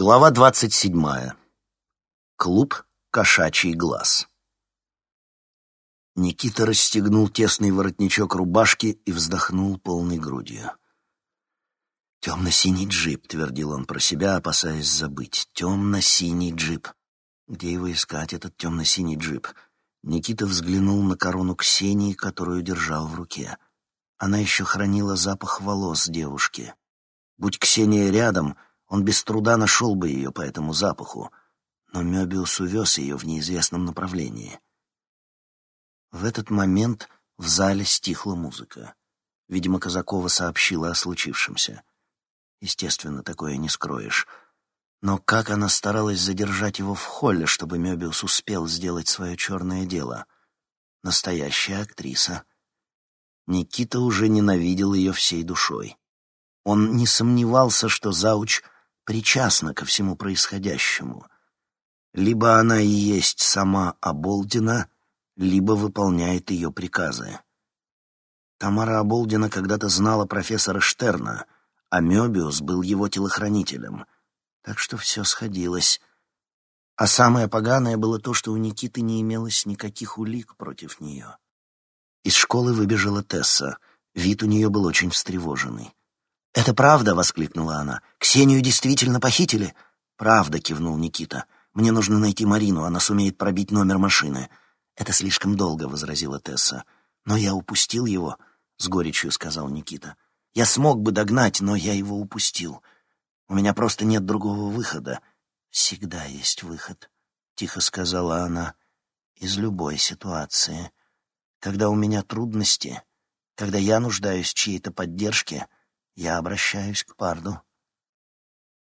Глава двадцать седьмая. Клуб «Кошачий глаз». Никита расстегнул тесный воротничок рубашки и вздохнул полной грудью. «Темно-синий джип», — твердил он про себя, опасаясь забыть. «Темно-синий джип. Где его искать, этот темно-синий джип?» Никита взглянул на корону Ксении, которую держал в руке. Она еще хранила запах волос девушки. Будь Ксения рядом — он без труда нашел бы ее по этому запаху, но Мёбиус увез ее в неизвестном направлении. В этот момент в зале стихла музыка. Видимо, Казакова сообщила о случившемся. Естественно, такое не скроешь. Но как она старалась задержать его в холле, чтобы Мёбиус успел сделать свое черное дело? Настоящая актриса. Никита уже ненавидел ее всей душой. Он не сомневался, что Зауч — причастна ко всему происходящему. Либо она и есть сама Оболдина, либо выполняет ее приказы. Тамара Оболдина когда-то знала профессора Штерна, а Мёбиус был его телохранителем. Так что все сходилось. А самое поганое было то, что у Никиты не имелось никаких улик против нее. Из школы выбежала Тесса. Вид у нее был очень встревоженный. «Это правда?» — воскликнула она. «Ксению действительно похитили?» «Правда», — кивнул Никита. «Мне нужно найти Марину, она сумеет пробить номер машины». «Это слишком долго», — возразила Тесса. «Но я упустил его», — с горечью сказал Никита. «Я смог бы догнать, но я его упустил. У меня просто нет другого выхода». «Всегда есть выход», — тихо сказала она, — «из любой ситуации. Когда у меня трудности, когда я нуждаюсь в чьей-то поддержке, я обращаюсь к Парду».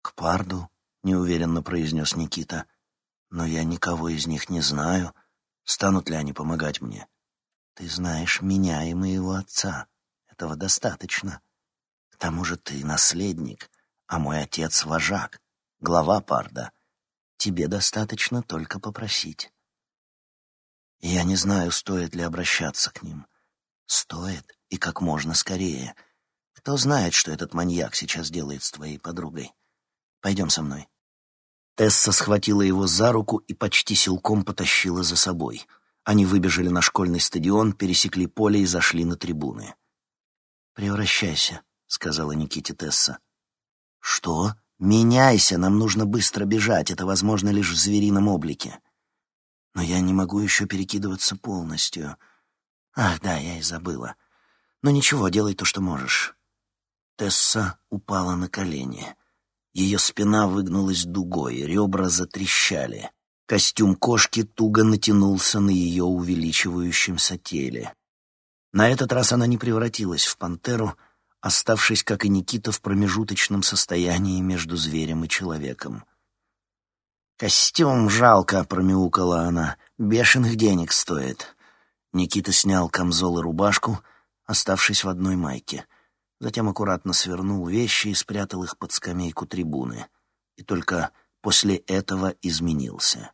«К Парду?» — неуверенно произнес Никита. «Но я никого из них не знаю. Станут ли они помогать мне?» «Ты знаешь меня и моего отца. Этого достаточно. К тому же ты наследник, а мой отец — вожак, глава Парда. Тебе достаточно только попросить». Я не знаю, стоит ли обращаться к ним. Стоит, и как можно скорее — кто знает, что этот маньяк сейчас делает с твоей подругой? Пойдем со мной». Тесса схватила его за руку и почти силком потащила за собой. Они выбежали на школьный стадион, пересекли поле и зашли на трибуны. «Превращайся», — сказала Никите Тесса. «Что? Меняйся, нам нужно быстро бежать, это возможно лишь в зверином облике». «Но я не могу еще перекидываться полностью». «Ах, да, я и забыла. Но ничего, делай то, что можешь». Тесса упала на колени. Ее спина выгнулась дугой, ребра затрещали. Костюм кошки туго натянулся на ее увеличивающемся теле. На этот раз она не превратилась в пантеру, оставшись, как и Никита, в промежуточном состоянии между зверем и человеком. «Костюм жалко», — промяукала она, — «бешеных денег стоит». Никита снял камзол и рубашку, оставшись в одной майке — затем аккуратно свернул вещи и спрятал их под скамейку трибуны. И только после этого изменился.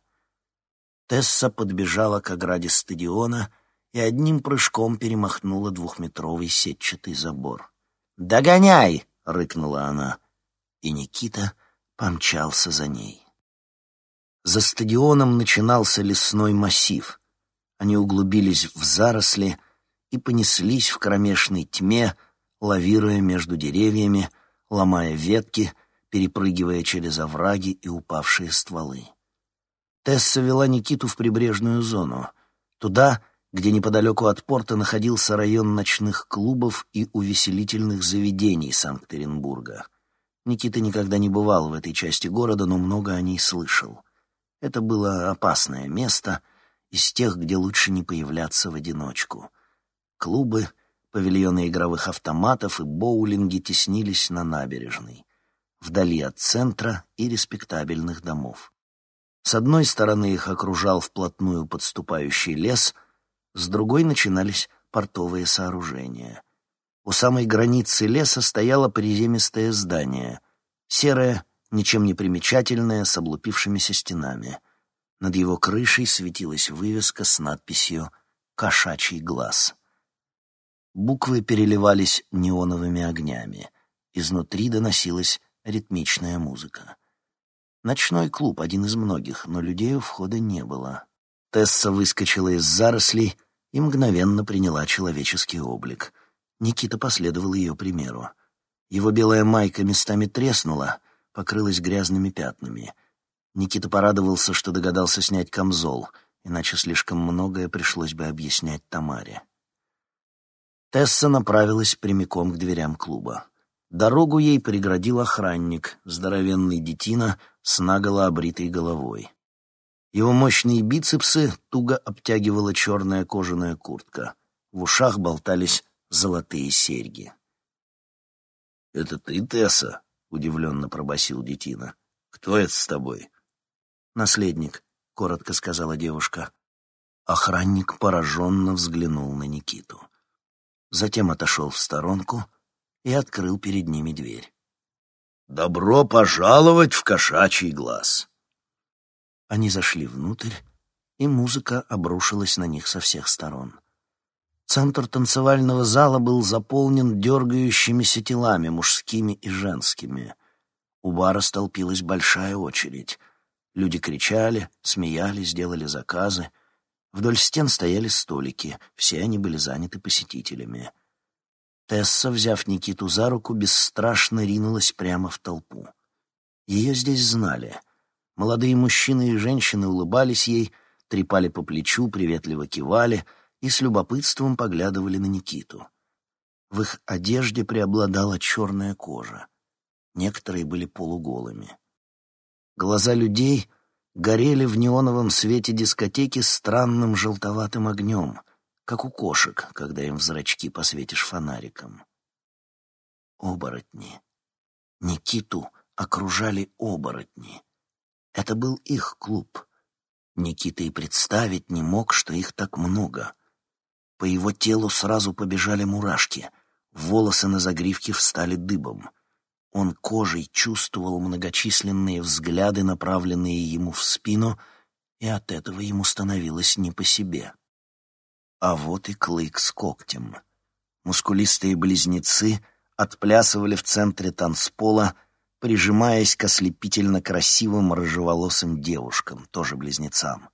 Тесса подбежала к ограде стадиона и одним прыжком перемахнула двухметровый сетчатый забор. «Догоняй!» — рыкнула она, и Никита помчался за ней. За стадионом начинался лесной массив. Они углубились в заросли и понеслись в кромешной тьме, лавируя между деревьями, ломая ветки, перепрыгивая через овраги и упавшие стволы. Тесса вела Никиту в прибрежную зону, туда, где неподалеку от порта находился район ночных клубов и увеселительных заведений Санкт-Петербурга. Никита никогда не бывал в этой части города, но много о ней слышал. Это было опасное место, из тех, где лучше не появляться в одиночку. Клубы, Павильоны игровых автоматов и боулинги теснились на набережной, вдали от центра и респектабельных домов. С одной стороны их окружал вплотную подступающий лес, с другой начинались портовые сооружения. У самой границы леса стояло приземистое здание, серое, ничем не примечательное, с облупившимися стенами. Над его крышей светилась вывеска с надписью «Кошачий глаз». Буквы переливались неоновыми огнями. Изнутри доносилась ритмичная музыка. Ночной клуб, один из многих, но людей у входа не было. Тесса выскочила из зарослей и мгновенно приняла человеческий облик. Никита последовал ее примеру. Его белая майка местами треснула, покрылась грязными пятнами. Никита порадовался, что догадался снять камзол, иначе слишком многое пришлось бы объяснять Тамаре. Тесса направилась прямиком к дверям клуба. Дорогу ей преградил охранник, здоровенный детина с наголо обритой головой. Его мощные бицепсы туго обтягивала черная кожаная куртка. В ушах болтались золотые серьги. «Это ты, Тесса?» — удивленно пробасил детина. «Кто это с тобой?» «Наследник», — коротко сказала девушка. Охранник пораженно взглянул на Никиту. Затем отошел в сторонку — и открыл перед ними дверь. «Добро пожаловать в кошачий глаз!» Они зашли внутрь, и музыка обрушилась на них со всех сторон. Центр танцевального зала был заполнен дергающимися телами, мужскими и женскими. У бара столпилась большая очередь. Люди кричали, смеялись, делали заказы. Вдоль стен стояли столики, все они были заняты посетителями. Тесса, взяв Никиту за руку, бесстрашно ринулась прямо в толпу. Ее здесь знали. Молодые мужчины и женщины улыбались ей, трепали по плечу, приветливо кивали и с любопытством поглядывали на Никиту. В их одежде преобладала черная кожа. Некоторые были полуголыми. Глаза людей горели в неоновом свете дискотеки странным желтоватым огнем, как у кошек, когда им в зрачки посветишь фонариком. Оборотни. Никиту окружали оборотни. Это был их клуб. Никита и представить не мог, что их так много. По его телу сразу побежали мурашки, волосы на загривке встали дыбом. Он кожей чувствовал многочисленные взгляды, направленные ему в спину, и от этого ему становилось не по себе. А вот и клык с когтем. Мускулистые близнецы отплясывали в центре танцпола, прижимаясь к ослепительно красивым рыжеволосым девушкам, тоже близнецам.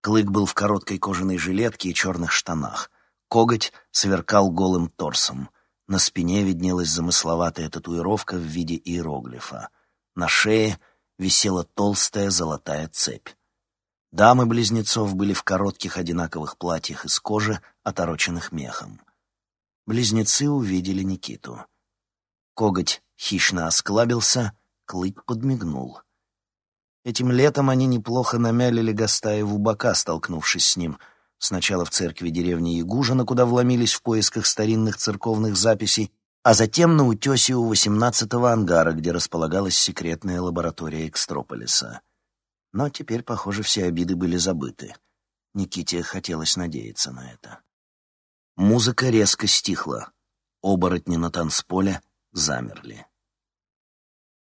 Клык был в короткой кожаной жилетке и черных штанах. Коготь сверкал голым торсом. На спине виднелась замысловатая татуировка в виде иероглифа. На шее висела толстая золотая цепь. Дамы близнецов были в коротких одинаковых платьях из кожи, отороченных мехом. Близнецы увидели Никиту. Коготь хищно осклабился, клык подмигнул. Этим летом они неплохо намялили Гастаеву бока, столкнувшись с ним. Сначала в церкви деревни Ягужина, куда вломились в поисках старинных церковных записей, а затем на утесе у восемнадцатого ангара, где располагалась секретная лаборатория Экстрополиса. Но теперь, похоже, все обиды были забыты. Никите хотелось надеяться на это. Музыка резко стихла. Оборотни на танцполе замерли.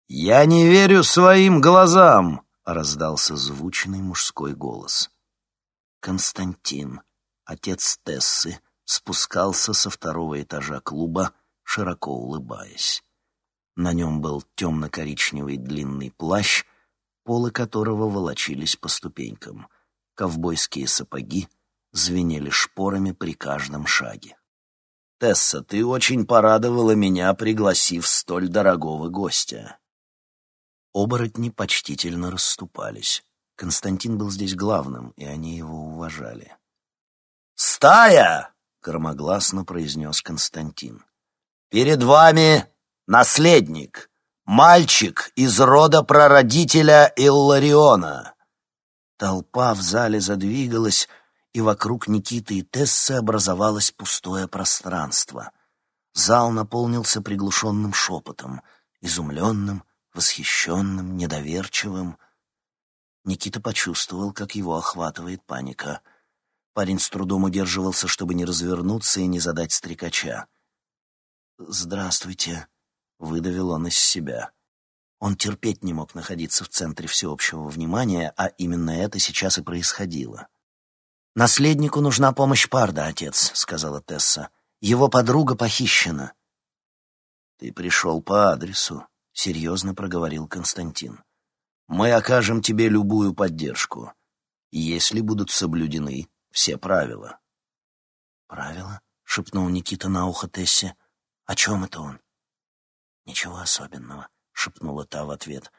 «Я не верю своим глазам!» — раздался звучный мужской голос. Константин, отец Тессы, спускался со второго этажа клуба, широко улыбаясь. На нем был темно-коричневый длинный плащ — полы которого волочились по ступенькам. Ковбойские сапоги звенели шпорами при каждом шаге. «Тесса, ты очень порадовала меня, пригласив столь дорогого гостя». Оборотни почтительно расступались. Константин был здесь главным, и они его уважали. «Стая!» — громогласно произнес Константин. «Перед вами наследник!» Мальчик из рода прародителя Иллариона. Толпа в зале задвигалась, и вокруг Никиты и Тессы образовалось пустое пространство. Зал наполнился приглушенным шепотом, изумленным, восхищенным, недоверчивым. Никита почувствовал, как его охватывает паника. Парень с трудом удерживался, чтобы не развернуться и не задать стрекача. «Здравствуйте», Выдавил он из себя. Он терпеть не мог находиться в центре всеобщего внимания, а именно это сейчас и происходило. «Наследнику нужна помощь Парда, отец», — сказала Тесса. «Его подруга похищена». «Ты пришел по адресу», — серьезно проговорил Константин. Мы окажем тебе любую поддержку, если будут соблюдены все правила». «Правила?» — шепнул Никита на ухо Тессе. «О чем это он?» «Ничего особенного», — шепнула та в ответ.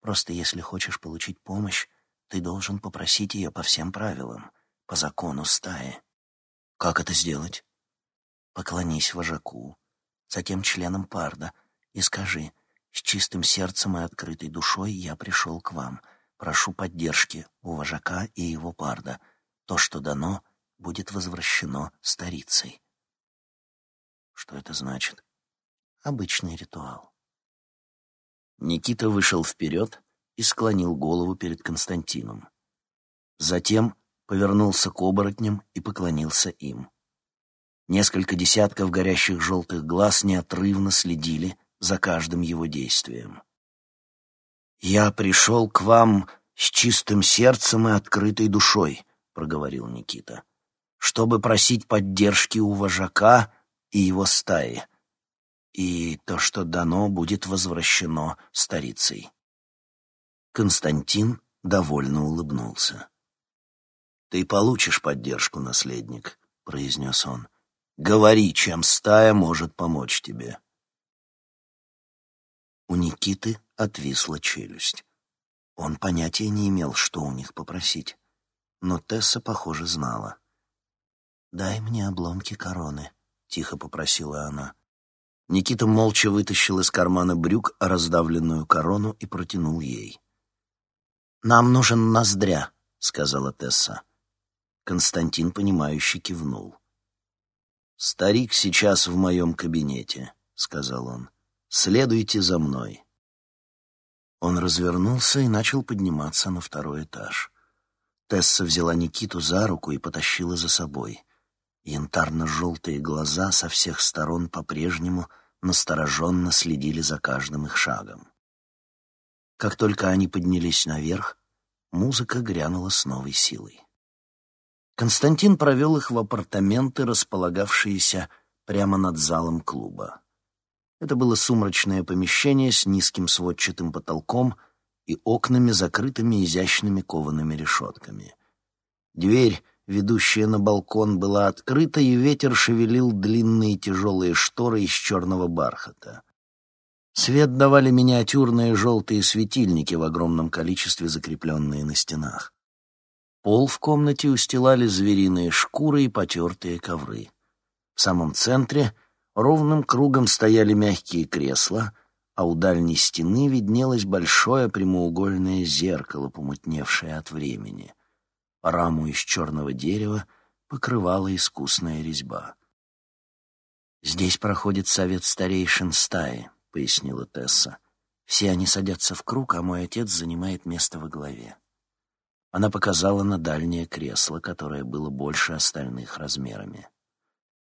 «Просто если хочешь получить помощь, ты должен попросить ее по всем правилам, по закону стаи». «Как это сделать?» «Поклонись вожаку, затем членам парда, и скажи, с чистым сердцем и открытой душой я пришел к вам. Прошу поддержки у вожака и его парда. То, что дано, будет возвращено старицей. Что это значит? Обычный ритуал. Никита вышел вперед и склонил голову перед Константином. Затем повернулся к оборотням и поклонился им. Несколько десятков горящих желтых глаз неотрывно следили за каждым его действием. «Я пришел к вам с чистым сердцем и открытой душой», — проговорил Никита, «чтобы просить поддержки у вожака и его стаи, и то, что дано, будет возвращено старицей». Константин довольно улыбнулся. «Ты получишь поддержку, наследник», — произнес он. «Говори, чем стая может помочь тебе». У Никиты отвисла челюсть. Он понятия не имел, что у них попросить. Но Тесса, похоже, знала. «Дай мне обломки короны», — тихо попросила она. Никита молча вытащил из кармана брюк раздавленную корону и протянул ей. «Нам нужен ноздря», — сказала Тесса. Константин, понимающе кивнул. «Старик сейчас в моем кабинете», — сказал он. Следуйте за мной». Он развернулся и начал подниматься на второй этаж. Тесса взяла Никиту за руку и потащила за собой. Янтарно-желтые глаза со всех сторон по-прежнему настороженно следили за каждым их шагом. Как только они поднялись наверх, музыка грянула с новой силой. Константин провел их в апартаменты, располагавшиеся прямо над залом клуба. Это было сумрачное помещение с низким сводчатым потолком и окнами, закрытыми изящными коваными решетками. Дверь, ведущая на балкон, была открыта, и ветер шевелил длинные тяжелые шторы из черного бархата. Свет давали миниатюрные желтые светильники в огромном количестве, закрепленные на стенах. Пол в комнате устилали звериные шкуры и потертые ковры. В самом центре Ровным кругом стояли мягкие кресла, а у дальней стены виднелось большое прямоугольное зеркало, помутневшее от времени. Раму из черного дерева покрывала искусная резьба. «Здесь проходит совет старейшин стаи», — пояснила Тесса. «Все они садятся в круг, а мой отец занимает место во главе». Она показала на дальнее кресло, которое было больше остальных размерами.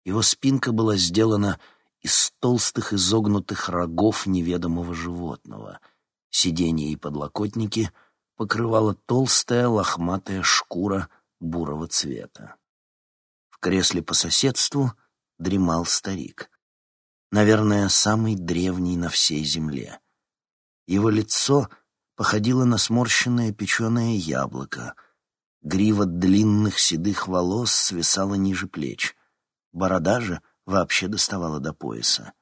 Его спинка была сделана из толстых изогнутых рогов неведомого животного. Сиденье и подлокотники покрывала толстая лохматая шкура бурого цвета. В кресле по соседству дремал старик. Наверное, самый древний на всей земле. Его лицо походило на сморщенное печеное яблоко. Грива длинных седых волос свисала ниже плеч. Борода же вообще доставала до пояса.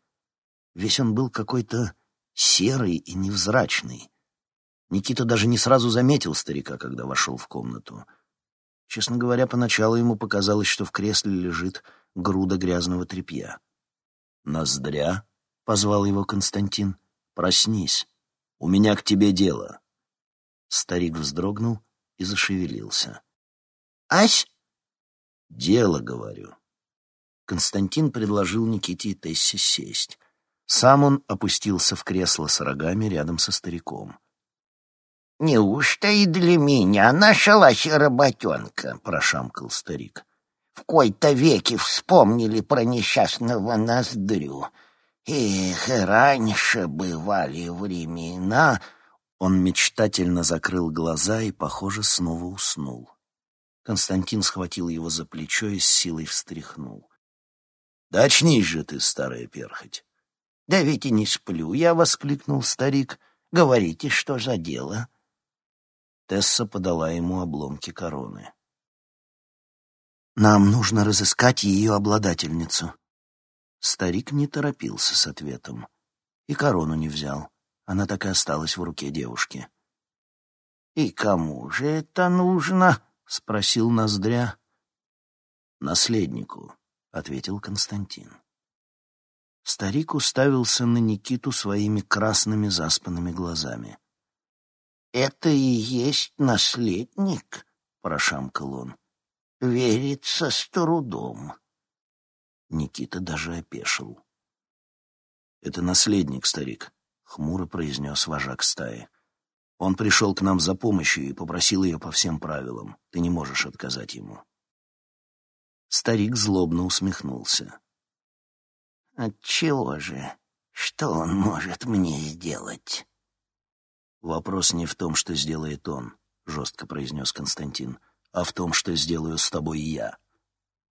Весь он был какой-то серый и невзрачный. Никита даже не сразу заметил старика, когда вошел в комнату. Честно говоря, поначалу ему показалось, что в кресле лежит груда грязного тряпья. «Ноздря?» — позвал его Константин. «Проснись. У меня к тебе дело». Старик вздрогнул и зашевелился. «Ась?» «Дело, говорю». Константин предложил Никите и Тессе сесть. Сам он опустился в кресло с рогами рядом со стариком. «Неужто и для меня нашлась работенка?» — прошамкал старик. «В кои-то веки вспомнили про несчастного ноздрю. Эх, раньше бывали времена...» Он мечтательно закрыл глаза и, похоже, снова уснул. Константин схватил его за плечо и с силой встряхнул. Да очнись же ты, старая перхоть. Да ведь и не сплю я, — воскликнул старик. Говорите, что за дело? Тесса подала ему обломки короны. «Нам нужно разыскать ее обладательницу». Старик не торопился с ответом. И корону не взял. Она так и осталась в руке девушки. «И кому же это нужно?» — спросил Ноздря. «Наследнику», — ответил Константин. Старик уставился на Никиту своими красными заспанными глазами. «Это и есть наследник?» — прошамкал он. «Верится с трудом». Никита даже опешил. «Это наследник, старик», — хмуро произнес вожак стаи. «Он пришел к нам за помощью и попросил ее по всем правилам. Ты не можешь отказать ему». Старик злобно усмехнулся. Отчего же? Что он может мне сделать? Вопрос не в том, что сделает он, жестко произнес Константин, а в том, что сделаю с тобой я.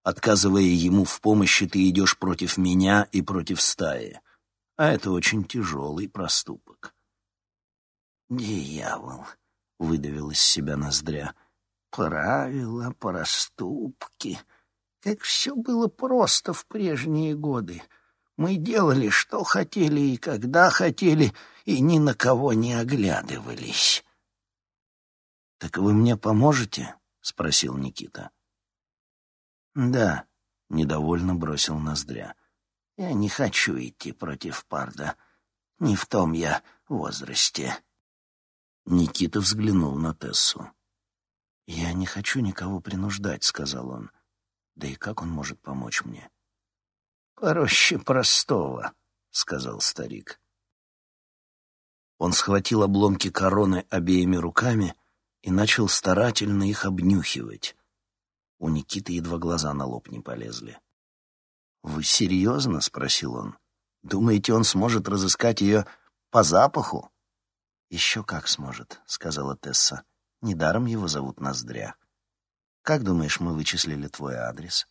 Отказывая ему в помощи, ты идешь против меня и против стаи. А это очень тяжелый проступок. «Дьявол!» — выдавил из себя ноздря. «Правила, проступки. Как все было просто в прежние годы. Мы делали, что хотели и когда хотели, и ни на кого не оглядывались. «Так вы мне поможете?» — спросил Никита. «Да», — недовольно бросил Ноздря. «Я не хочу идти против Парда. Не в том я возрасте». Никита взглянул на Тессу. «Я не хочу никого принуждать», — сказал он. «Да и как он может помочь мне?» «Проще простого», — сказал старик. Он схватил обломки короны обеими руками и начал старательно их обнюхивать. У Никиты едва глаза на лоб не полезли. «Вы серьезно?» — спросил он. «Думаете, он сможет разыскать ее по запаху?» «Еще как сможет», — сказала Тесса. «Недаром его зовут Ноздря. Как думаешь, мы вычислили твой адрес?»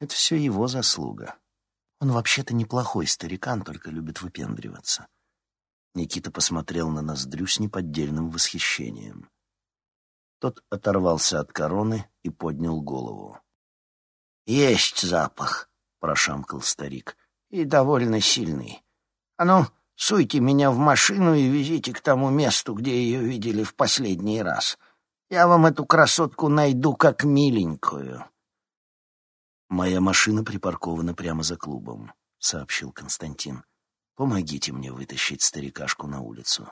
«Это все его заслуга. Он вообще-то неплохой старикан, только любит выпендриваться. Никита посмотрел на ноздрю с неподдельным восхищением. Тот оторвался от короны и поднял голову. «Есть запах», — прошамкал старик, — «и довольно сильный. А ну, суйте меня в машину и везите к тому месту, где ее видели в последний раз. Я вам эту красотку найду как миленькую». «Моя машина припаркована прямо за клубом», — сообщил Константин. «Помогите мне вытащить старикашку на улицу».